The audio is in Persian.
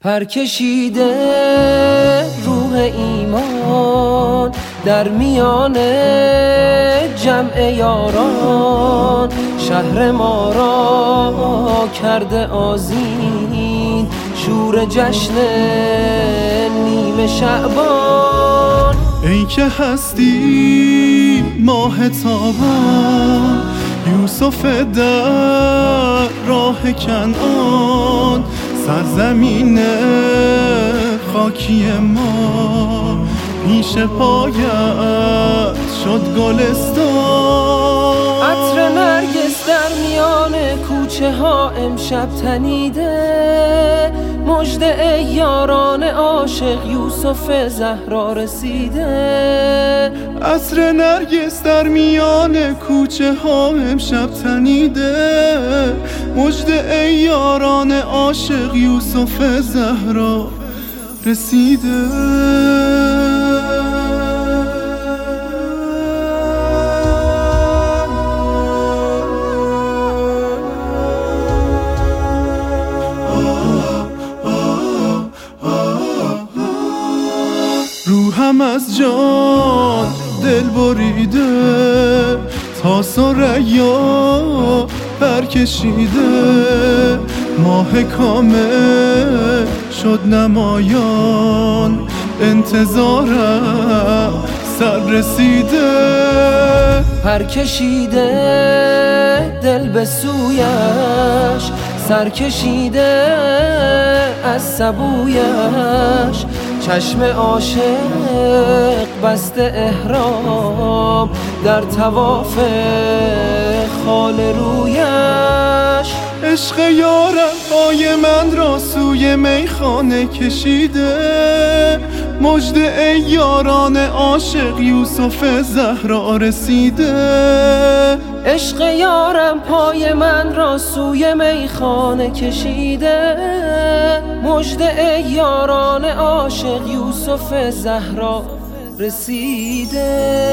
پرکشیده روح ایمان در میان جمع یاران. شهر ما را کرده آزین شور جشن نیمه شعبان. ای که هستی ماه تابان یوسف در راه کنعان. سرزمین خاکی ما پیش پایت شد گلستان. عطر نرگس در میان کوچه ها امشب تنیده. مجد یاران عاشق یوسف زهرا رسیده. عطر نرگس در میان کوچه ها امشب تنیده. مجد ای یاران عاشق یوسف زهرا رسیده. روحم از جان دل بریده تا سریا برکشیده ماه کامل شد نمایان انتظارم سر رسیده. پرکشیده دل به سویش سرکشیده از سبویش. چشم عاشق بسته احرام در تواف خال رویش. عشق یارم پای من را سوی میخانه کشیده. مجد ای یاران عاشق یوسف زهرا رسیده. عشق یارم پای من را سوی میخانه کشیده. مجد ای یاران عاشق یوسف زهرا رسیده.